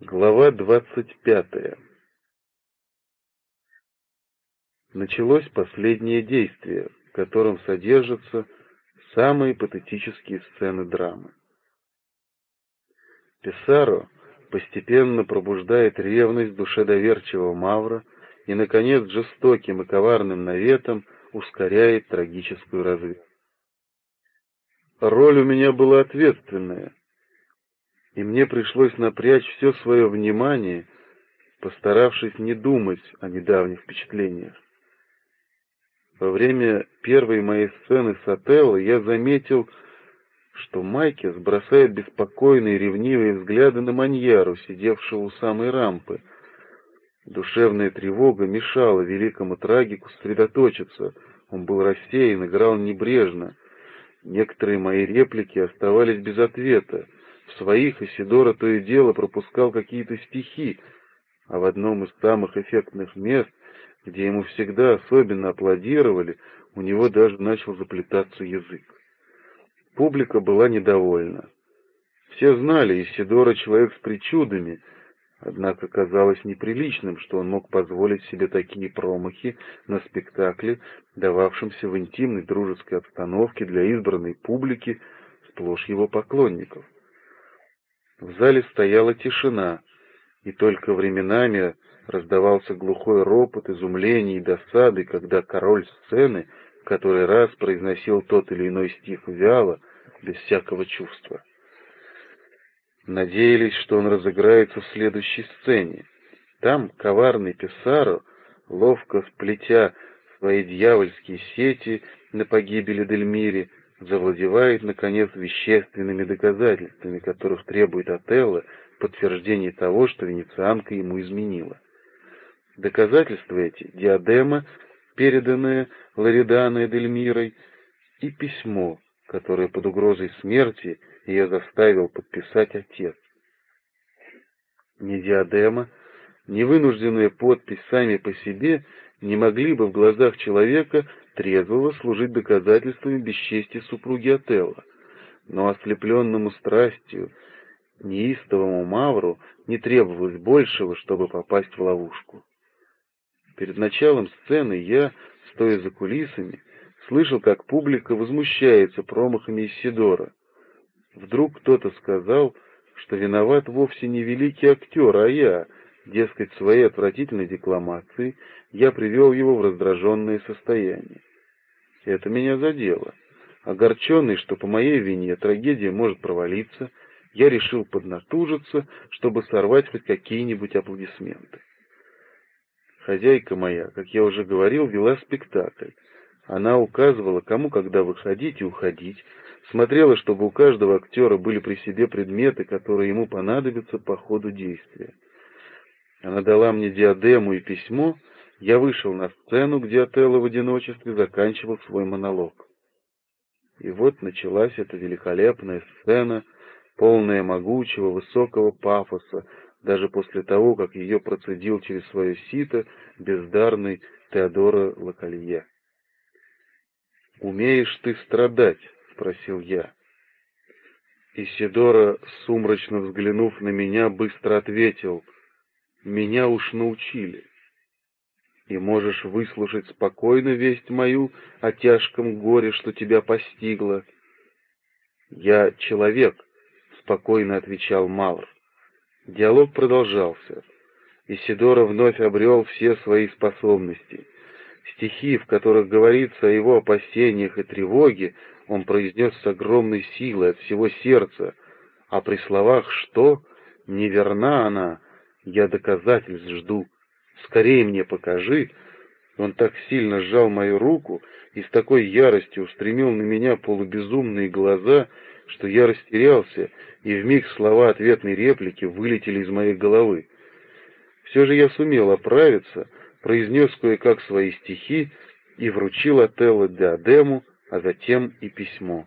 Глава двадцать пятая Началось последнее действие, в котором содержатся самые патетические сцены драмы. Писаро постепенно пробуждает ревность доверчивого Мавра и, наконец, жестоким и коварным наветом ускоряет трагическую развязку. Роль у меня была ответственная, и мне пришлось напрячь все свое внимание, постаравшись не думать о недавних впечатлениях. Во время первой моей сцены с Отелло я заметил, что Майкес бросает беспокойные ревнивые взгляды на Маньяру, сидевшего у самой рампы. Душевная тревога мешала великому трагику сосредоточиться. Он был рассеян, играл небрежно. Некоторые мои реплики оставались без ответа. В своих Исидора то и дело пропускал какие-то стихи, а в одном из самых эффектных мест, где ему всегда особенно аплодировали, у него даже начал заплетаться язык. Публика была недовольна. Все знали, Исидора человек с причудами, однако казалось неприличным, что он мог позволить себе такие промахи на спектакле, дававшемся в интимной дружеской обстановке для избранной публики, сплошь его поклонников. В зале стояла тишина, и только временами раздавался глухой ропот изумления и досады, когда король сцены который раз произносил тот или иной стих вяло, без всякого чувства. Надеялись, что он разыграется в следующей сцене. Там коварный Писаро, ловко сплетя свои дьявольские сети на погибели Дельмире, завладевает, наконец, вещественными доказательствами, которых требует Отелло подтверждение того, что венецианка ему изменила. Доказательства эти — диадема, переданная Лориданой Дельмирой, и письмо, которое под угрозой смерти ее заставил подписать отец. Ни диадема, ни вынужденная подпись сами по себе не могли бы в глазах человека трезвого служить доказательствами бесчестия супруги Отелла, но ослепленному страстью, неистовому Мавру не требовалось большего, чтобы попасть в ловушку. Перед началом сцены я, стоя за кулисами, слышал, как публика возмущается промахами Исидора. Вдруг кто-то сказал, что виноват вовсе не великий актер, а я, дескать, своей отвратительной декламацией я привел его в раздраженное состояние. Это меня задело. Огорченный, что по моей вине трагедия может провалиться, я решил поднатужиться, чтобы сорвать хоть какие-нибудь аплодисменты. Хозяйка моя, как я уже говорил, вела спектакль. Она указывала, кому когда выходить и уходить, смотрела, чтобы у каждого актера были при себе предметы, которые ему понадобятся по ходу действия. Она дала мне диадему и письмо, я вышел на сцену, где Отелло в одиночестве заканчивал свой монолог. И вот началась эта великолепная сцена, полная могучего, высокого пафоса, даже после того, как ее процедил через свое сито бездарный Теодора Лакалье. «Умеешь ты страдать?» — спросил я. Исидора, сумрачно взглянув на меня, быстро ответил, «Меня уж научили» и можешь выслушать спокойно весть мою о тяжком горе, что тебя постигло. «Я человек», — спокойно отвечал Мавр. Диалог продолжался. Исидора вновь обрел все свои способности. Стихи, в которых говорится о его опасениях и тревоге, он произнес с огромной силой от всего сердца, а при словах «что?» «неверна она», «я доказательств жду», «скорее мне покажи», он так сильно сжал мою руку и с такой яростью устремил на меня полубезумные глаза, что я растерялся, и вмиг слова ответной реплики вылетели из моей головы. Все же я сумел оправиться, произнес кое-как свои стихи и вручил Отелло диадему, а затем и письмо.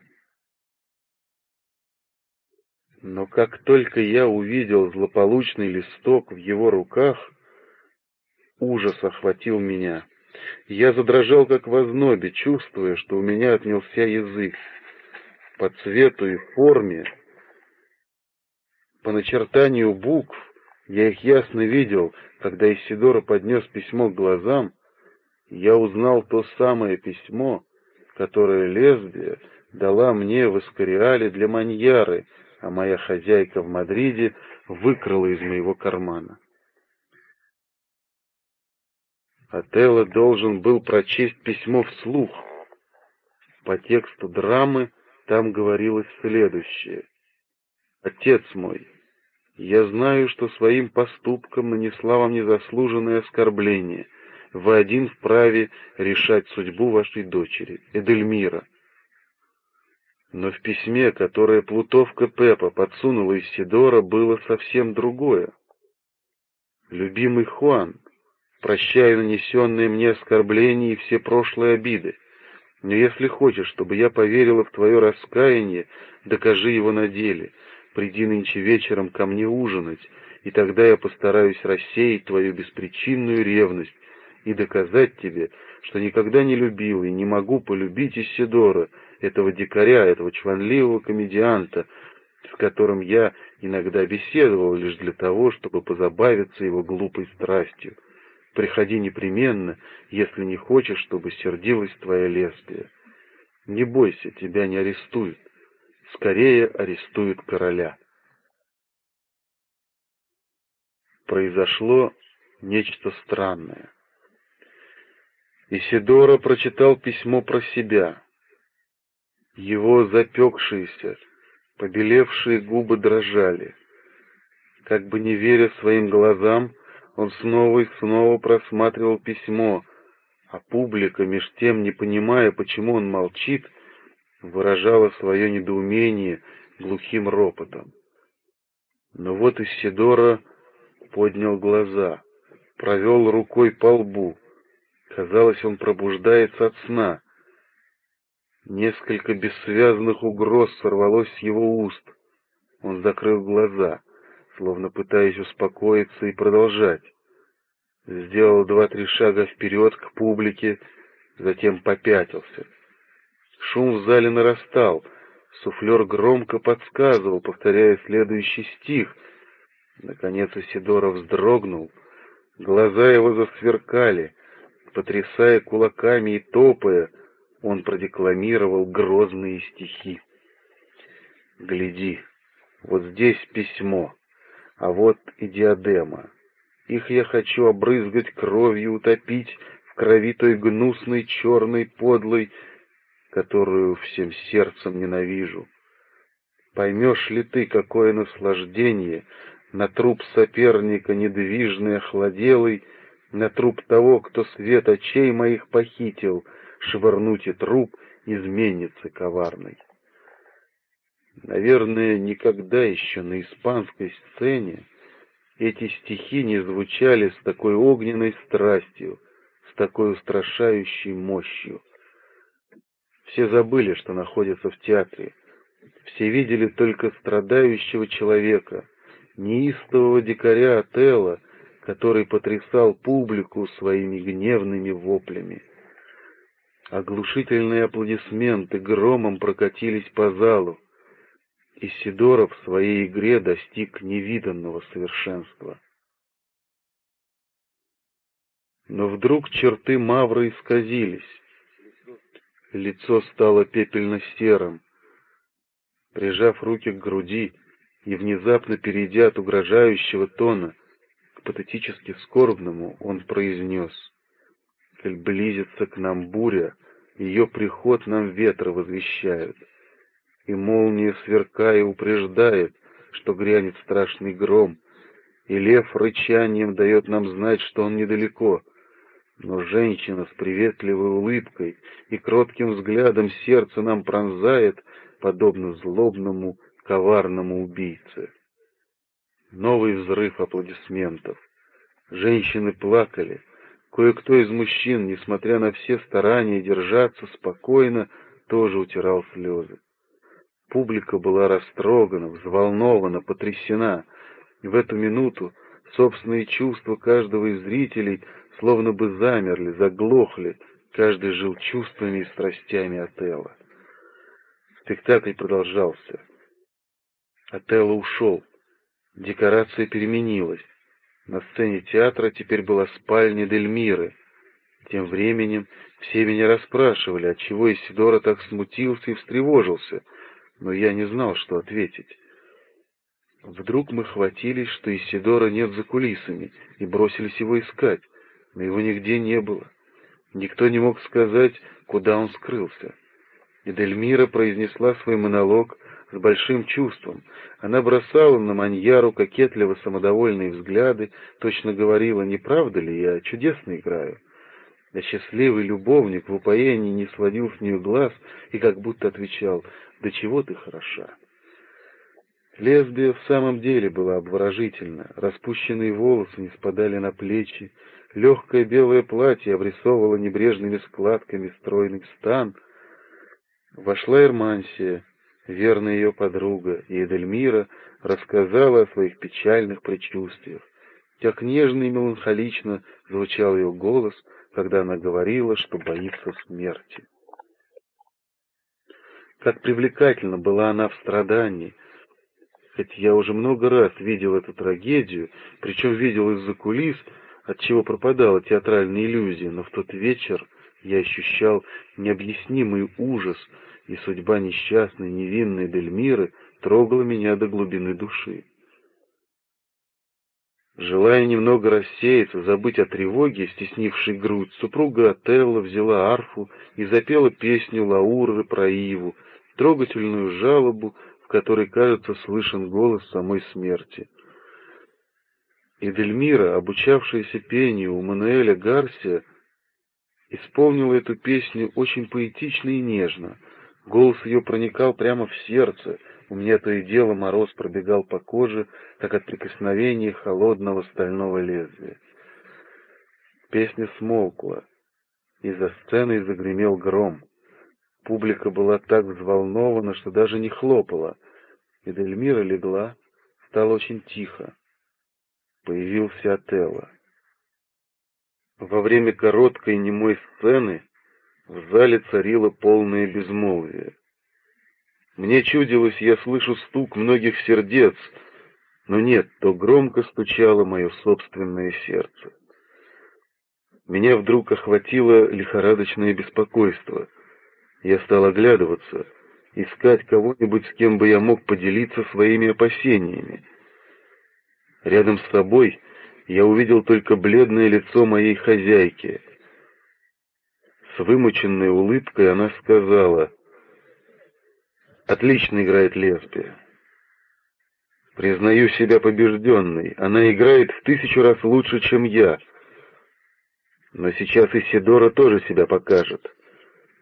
Но как только я увидел злополучный листок в его руках, ужас охватил меня. Я задрожал, как в ознобе, чувствуя, что у меня отнялся язык. По цвету и форме, по начертанию букв, Я их ясно видел, когда Исидора поднес письмо к глазам, я узнал то самое письмо, которое лезвие дала мне в Искариале для маньяры, а моя хозяйка в Мадриде выкрала из моего кармана. Отелло должен был прочесть письмо вслух. По тексту драмы там говорилось следующее. «Отец мой, я знаю, что своим поступком нанесла вам незаслуженное оскорбление. Вы один вправе решать судьбу вашей дочери, Эдельмира. Но в письме, которое плутовка Пепа подсунула из было совсем другое. «Любимый Хуан, прощаю нанесенные мне оскорбления и все прошлые обиды. Но если хочешь, чтобы я поверила в твое раскаяние, докажи его на деле. Приди нынче вечером ко мне ужинать, и тогда я постараюсь рассеять твою беспричинную ревность и доказать тебе, что никогда не любил и не могу полюбить Исидора, этого дикаря, этого чванливого комедианта, с которым я иногда беседовал лишь для того, чтобы позабавиться его глупой страстью. Приходи непременно, если не хочешь, чтобы сердилась твоя лезвие. Не бойся, тебя не арестуют. Скорее арестуют короля. Произошло нечто странное. Исидора прочитал письмо про себя. Его запекшиеся, побелевшие губы дрожали. Как бы не веря своим глазам, он снова и снова просматривал письмо, а публика, меж тем не понимая, почему он молчит, выражала свое недоумение глухим ропотом. Но вот Исидора поднял глаза, провел рукой по лбу. Казалось, он пробуждается от сна. Несколько бессвязных угроз сорвалось с его уст. Он закрыл глаза, словно пытаясь успокоиться и продолжать. Сделал два-три шага вперед к публике, затем попятился. Шум в зале нарастал. Суфлер громко подсказывал, повторяя следующий стих. Наконец Исидора вздрогнул. Глаза его засверкали. Потрясая кулаками и топая, он продекламировал грозные стихи. «Гляди, вот здесь письмо, а вот и диадема. Их я хочу обрызгать кровью, утопить в крови той гнусной, черной, подлой, которую всем сердцем ненавижу. Поймешь ли ты, какое наслаждение на труп соперника недвижный, охладелый, на труп того, кто свет очей моих похитил, швырнуть и труп изменится коварный. Наверное, никогда еще на испанской сцене эти стихи не звучали с такой огненной страстью, с такой устрашающей мощью. Все забыли, что находятся в театре. Все видели только страдающего человека, неистового дикаря Отелла, который потрясал публику своими гневными воплями. Оглушительные аплодисменты громом прокатились по залу. и Сидоров в своей игре достиг невиданного совершенства. Но вдруг черты Мавры исказились. Лицо стало пепельно-серым. Прижав руки к груди и внезапно перейдя от угрожающего тона к патетически скорбному, он произнес — Коль близится к нам буря, ее приход нам ветра возвещают. И молния, сверкая, упреждает, что грянет страшный гром, и лев рычанием дает нам знать, что он недалеко. Но женщина с приветливой улыбкой и кротким взглядом сердце нам пронзает, подобно злобному, коварному убийце. Новый взрыв аплодисментов. Женщины плакали, Кое-кто из мужчин, несмотря на все старания держаться спокойно, тоже утирал слезы. Публика была растрогана, взволнована, потрясена. В эту минуту собственные чувства каждого из зрителей словно бы замерли, заглохли, каждый жил чувствами и страстями Отелла. Спектакль продолжался. Отелло ушел. Декорация переменилась. На сцене театра теперь была спальня Дельмиры. Тем временем все меня расспрашивали, отчего Исидора так смутился и встревожился, но я не знал, что ответить. Вдруг мы хватились, что Исидора нет за кулисами, и бросились его искать, но его нигде не было. Никто не мог сказать, куда он скрылся. И Дельмира произнесла свой монолог с большим чувством. Она бросала на Маньяру кокетливо самодовольные взгляды, точно говорила, не правда ли я чудесно играю. А счастливый любовник в упоении не сводил с нее глаз и как будто отвечал, «Да чего ты хороша!» Лесбия в самом деле была обворожительна, распущенные волосы не спадали на плечи, легкое белое платье обрисовывало небрежными складками стройный стан. Вошла Эрмансия, верная ее подруга, и Эдельмира рассказала о своих печальных предчувствиях. Как нежно и меланхолично звучал ее голос, когда она говорила, что боится смерти. Как привлекательно была она в страдании, хоть я уже много раз видел эту трагедию, причем видел из-за кулис, от чего пропадала театральная иллюзия, но в тот вечер я ощущал необъяснимый ужас, и судьба несчастной, невинной Дельмиры трогала меня до глубины души. Желая немного рассеяться, забыть о тревоге, стеснившей грудь, супруга Отелла взяла арфу и запела песню Лауры про Иву, трогательную жалобу, в которой, кажется, слышен голос самой смерти. И Дельмира, обучавшаяся пению у Мануэля Гарсия, исполнила эту песню очень поэтично и нежно. Голос ее проникал прямо в сердце, у меня то и дело мороз пробегал по коже, как от прикосновения холодного стального лезвия. Песня смолкла, и за сценой загремел гром. Публика была так взволнована, что даже не хлопала. И Дельмира легла, стало очень тихо. Появился Отелло. Во время короткой немой сцены в зале царило полное безмолвие. Мне чудилось, я слышу стук многих сердец, но нет, то громко стучало мое собственное сердце. Меня вдруг охватило лихорадочное беспокойство. Я стал оглядываться, искать кого-нибудь, с кем бы я мог поделиться своими опасениями. Рядом с собой я увидел только бледное лицо моей хозяйки. Вымученной улыбкой она сказала — Отлично играет лесбия. Признаю себя побежденной. Она играет в тысячу раз лучше, чем я. Но сейчас Исидора тоже себя покажет.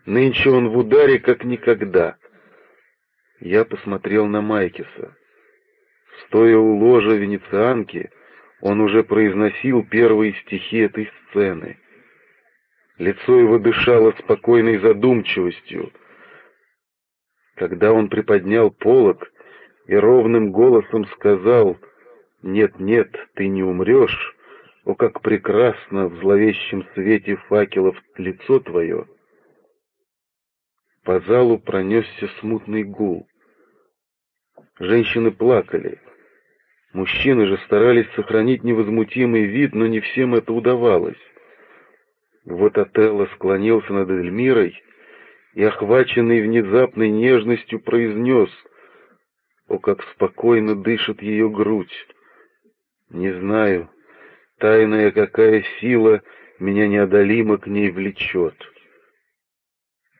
Нынче он в ударе, как никогда. Я посмотрел на Майкиса. Стоя у ложа венецианки, он уже произносил первые стихи этой сцены. Лицо его дышало спокойной задумчивостью, когда он приподнял полог и ровным голосом сказал «Нет, нет, ты не умрешь», о, как прекрасно в зловещем свете факелов лицо твое! По залу пронесся смутный гул. Женщины плакали. Мужчины же старались сохранить невозмутимый вид, но не всем это удавалось. Вот Отелло склонился над Эльмирой и, охваченный внезапной нежностью, произнес «О, как спокойно дышит ее грудь! Не знаю, тайная какая сила меня неодолимо к ней влечет».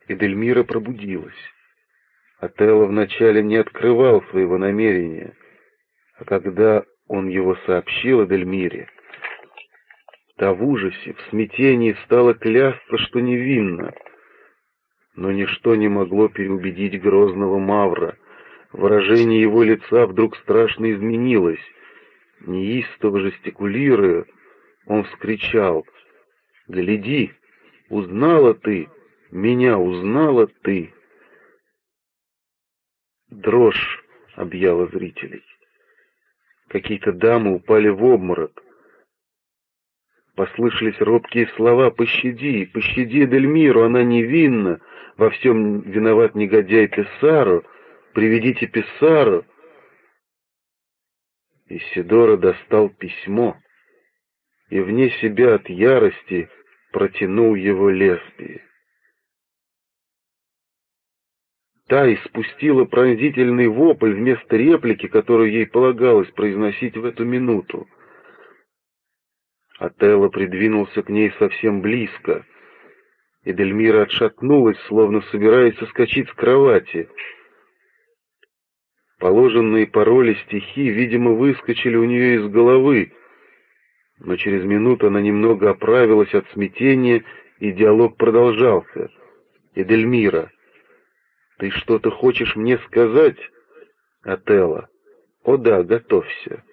Эдельмира пробудилась. Отелло вначале не открывал своего намерения, а когда он его сообщил Эдельмире, та в ужасе, в смятении стала клясться, что невинна — но ничто не могло переубедить грозного Мавра. Выражение его лица вдруг страшно изменилось. Неистово жестикулируя, он вскричал «Гляди, узнала ты, меня узнала ты!» Дрожь объяла зрителей. Какие-то дамы упали в обморок. Послышались робкие слова «Пощади! Пощади Дельмиру! Она невинна! Во всем виноват негодяй Писару! Приведите Писару!» Исидора достал письмо и вне себя от ярости протянул его лесбии. Та испустила пронзительный вопль вместо реплики, которую ей полагалось произносить в эту минуту. Отелло придвинулся к ней совсем близко, и Дельмира отшатнулась, словно собираясь соскочить с кровати. Положенные пароли стихи, видимо, выскочили у нее из головы, но через минуту она немного оправилась от смятения, и диалог продолжался. «Эдельмира, ты что-то хочешь мне сказать?» «Отелло, о да, готовься.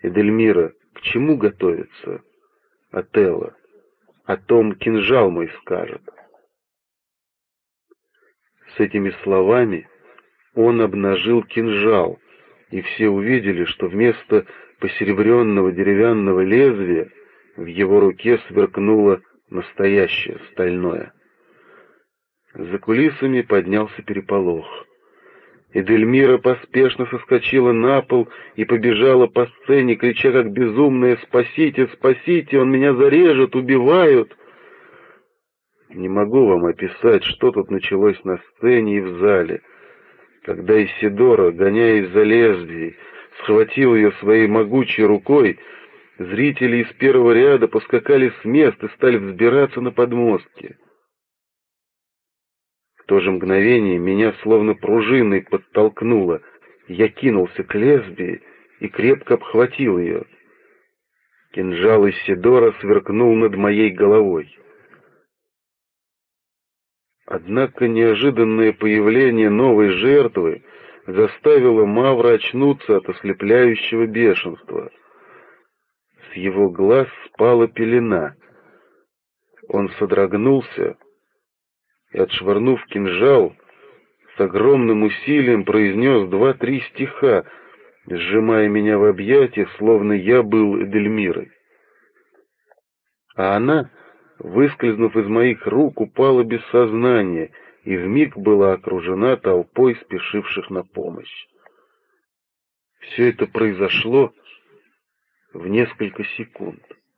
Эдельмира, к чему готовиться?» «Отелло, о том кинжал мой скажет». С этими словами он обнажил кинжал, и все увидели, что вместо посеребренного деревянного лезвия в его руке сверкнуло настоящее стальное. За кулисами поднялся переполох. Эдельмира поспешно соскочила на пол и побежала по сцене, крича как безумная «Спасите, спасите! Он меня зарежет! Убивают!» Не могу вам описать, что тут началось на сцене и в зале, когда Исидора, гоняясь за лезвией, схватил ее своей могучей рукой, зрители из первого ряда поскакали с мест и стали взбираться на подмостки. В то же мгновение меня словно пружиной подтолкнуло. Я кинулся к лезвии и крепко обхватил ее. Кинжал Исидора сверкнул над моей головой. Однако неожиданное появление новой жертвы заставило Мавра очнуться от ослепляющего бешенства. С его глаз спала пелена. Он содрогнулся и, отшвырнув кинжал, с огромным усилием произнес два-три стиха, сжимая меня в объятия, словно я был Эдельмирой. А она выскользнув из моих рук, упала без сознания и вмиг была окружена толпой спешивших на помощь. Все это произошло в несколько секунд.